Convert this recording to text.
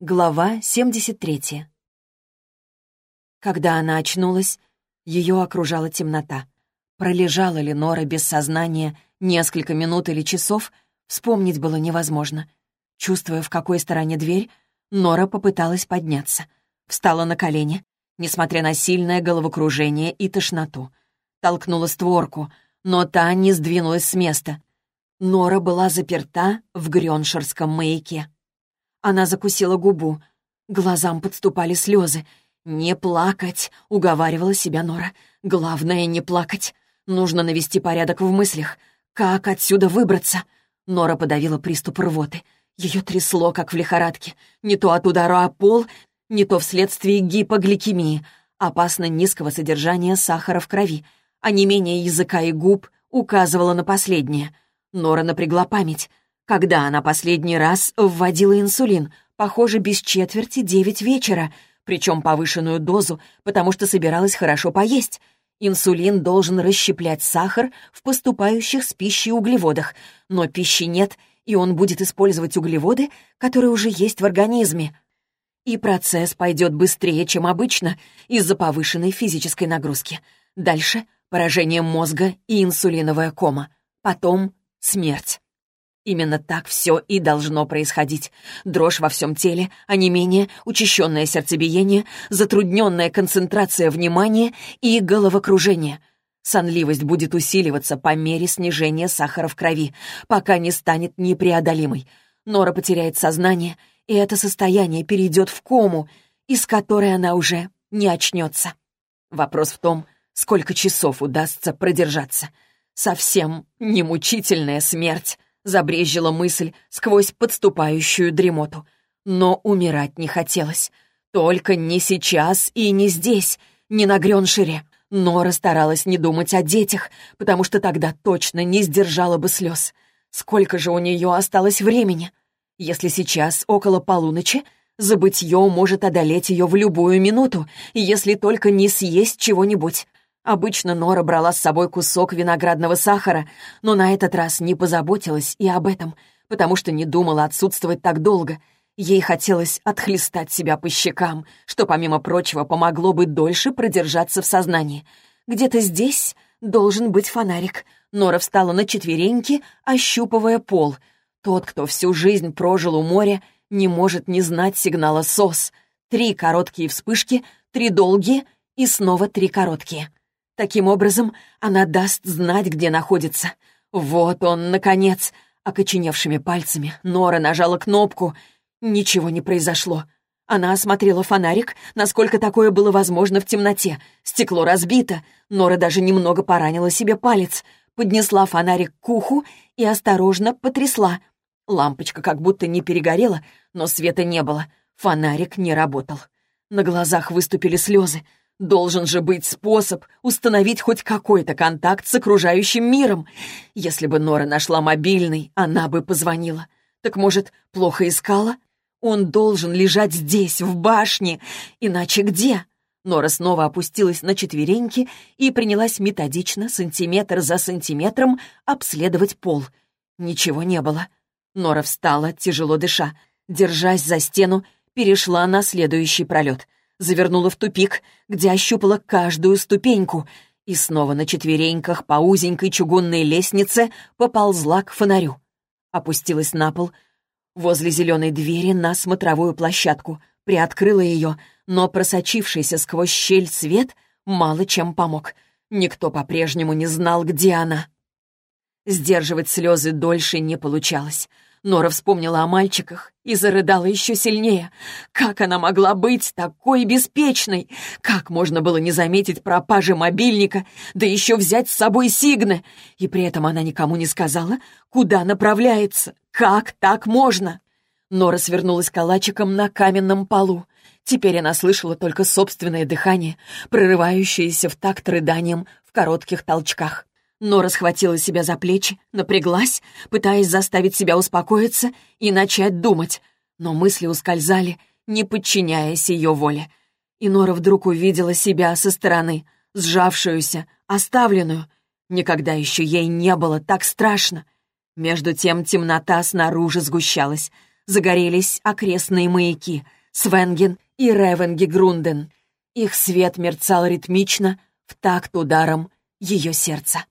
Глава 73. Когда она очнулась, ее окружала темнота. Пролежала ли Нора без сознания несколько минут или часов, вспомнить было невозможно. Чувствуя, в какой стороне дверь, Нора попыталась подняться. Встала на колени, несмотря на сильное головокружение и тошноту. Толкнула створку, но та не сдвинулась с места. Нора была заперта в Грёншерском маяке. Она закусила губу. Глазам подступали слезы. «Не плакать», — уговаривала себя Нора. «Главное, не плакать. Нужно навести порядок в мыслях. Как отсюда выбраться?» Нора подавила приступ рвоты. Ее трясло, как в лихорадке. Не то от удара о пол, не то вследствие гипогликемии, опасно низкого содержания сахара в крови, а не менее языка и губ указывала на последнее. Нора напрягла память. Когда она последний раз вводила инсулин? Похоже, без четверти девять вечера, причем повышенную дозу, потому что собиралась хорошо поесть. Инсулин должен расщеплять сахар в поступающих с пищей углеводах, но пищи нет, и он будет использовать углеводы, которые уже есть в организме. И процесс пойдет быстрее, чем обычно, из-за повышенной физической нагрузки. Дальше — поражение мозга и инсулиновая кома. Потом — смерть. Именно так все и должно происходить. Дрожь во всем теле, не менее учащенное сердцебиение, затрудненная концентрация внимания и головокружение. Сонливость будет усиливаться по мере снижения сахара в крови, пока не станет непреодолимой. Нора потеряет сознание, и это состояние перейдет в кому, из которой она уже не очнется. Вопрос в том, сколько часов удастся продержаться. Совсем не мучительная смерть забрезжила мысль сквозь подступающую дремоту. Но умирать не хотелось. Только не сейчас и не здесь, не на Грёншире. Нора старалась не думать о детях, потому что тогда точно не сдержала бы слез. Сколько же у нее осталось времени? Если сейчас около полуночи, забытье может одолеть ее в любую минуту, если только не съесть чего-нибудь. Обычно Нора брала с собой кусок виноградного сахара, но на этот раз не позаботилась и об этом, потому что не думала отсутствовать так долго. Ей хотелось отхлестать себя по щекам, что, помимо прочего, помогло бы дольше продержаться в сознании. Где-то здесь должен быть фонарик. Нора встала на четвереньки, ощупывая пол. Тот, кто всю жизнь прожил у моря, не может не знать сигнала СОС. Три короткие вспышки, три долгие и снова три короткие. Таким образом, она даст знать, где находится. Вот он, наконец. Окоченевшими пальцами Нора нажала кнопку. Ничего не произошло. Она осмотрела фонарик, насколько такое было возможно в темноте. Стекло разбито. Нора даже немного поранила себе палец. Поднесла фонарик к уху и осторожно потрясла. Лампочка как будто не перегорела, но света не было. Фонарик не работал. На глазах выступили слезы. Должен же быть способ установить хоть какой-то контакт с окружающим миром. Если бы Нора нашла мобильный, она бы позвонила. Так, может, плохо искала? Он должен лежать здесь, в башне. Иначе где? Нора снова опустилась на четвереньки и принялась методично, сантиметр за сантиметром, обследовать пол. Ничего не было. Нора встала, тяжело дыша. Держась за стену, перешла на следующий пролет — завернула в тупик, где ощупала каждую ступеньку, и снова на четвереньках по узенькой чугунной лестнице поползла к фонарю. Опустилась на пол, возле зеленой двери на смотровую площадку, приоткрыла ее, но просочившийся сквозь щель свет мало чем помог. Никто по-прежнему не знал, где она. Сдерживать слезы дольше не получалось. Нора вспомнила о мальчиках и зарыдала еще сильнее. Как она могла быть такой беспечной? Как можно было не заметить пропажи мобильника, да еще взять с собой Сигна? И при этом она никому не сказала, куда направляется. Как так можно? Нора свернулась калачиком на каменном полу. Теперь она слышала только собственное дыхание, прорывающееся в такт рыданием в коротких толчках. Нора схватила себя за плечи, напряглась, пытаясь заставить себя успокоиться и начать думать. Но мысли ускользали, не подчиняясь ее воле. И Нора вдруг увидела себя со стороны, сжавшуюся, оставленную. Никогда еще ей не было так страшно. Между тем темнота снаружи сгущалась. Загорелись окрестные маяки. Свенген и Ревенги Грунден. Их свет мерцал ритмично в такт ударом ее сердца.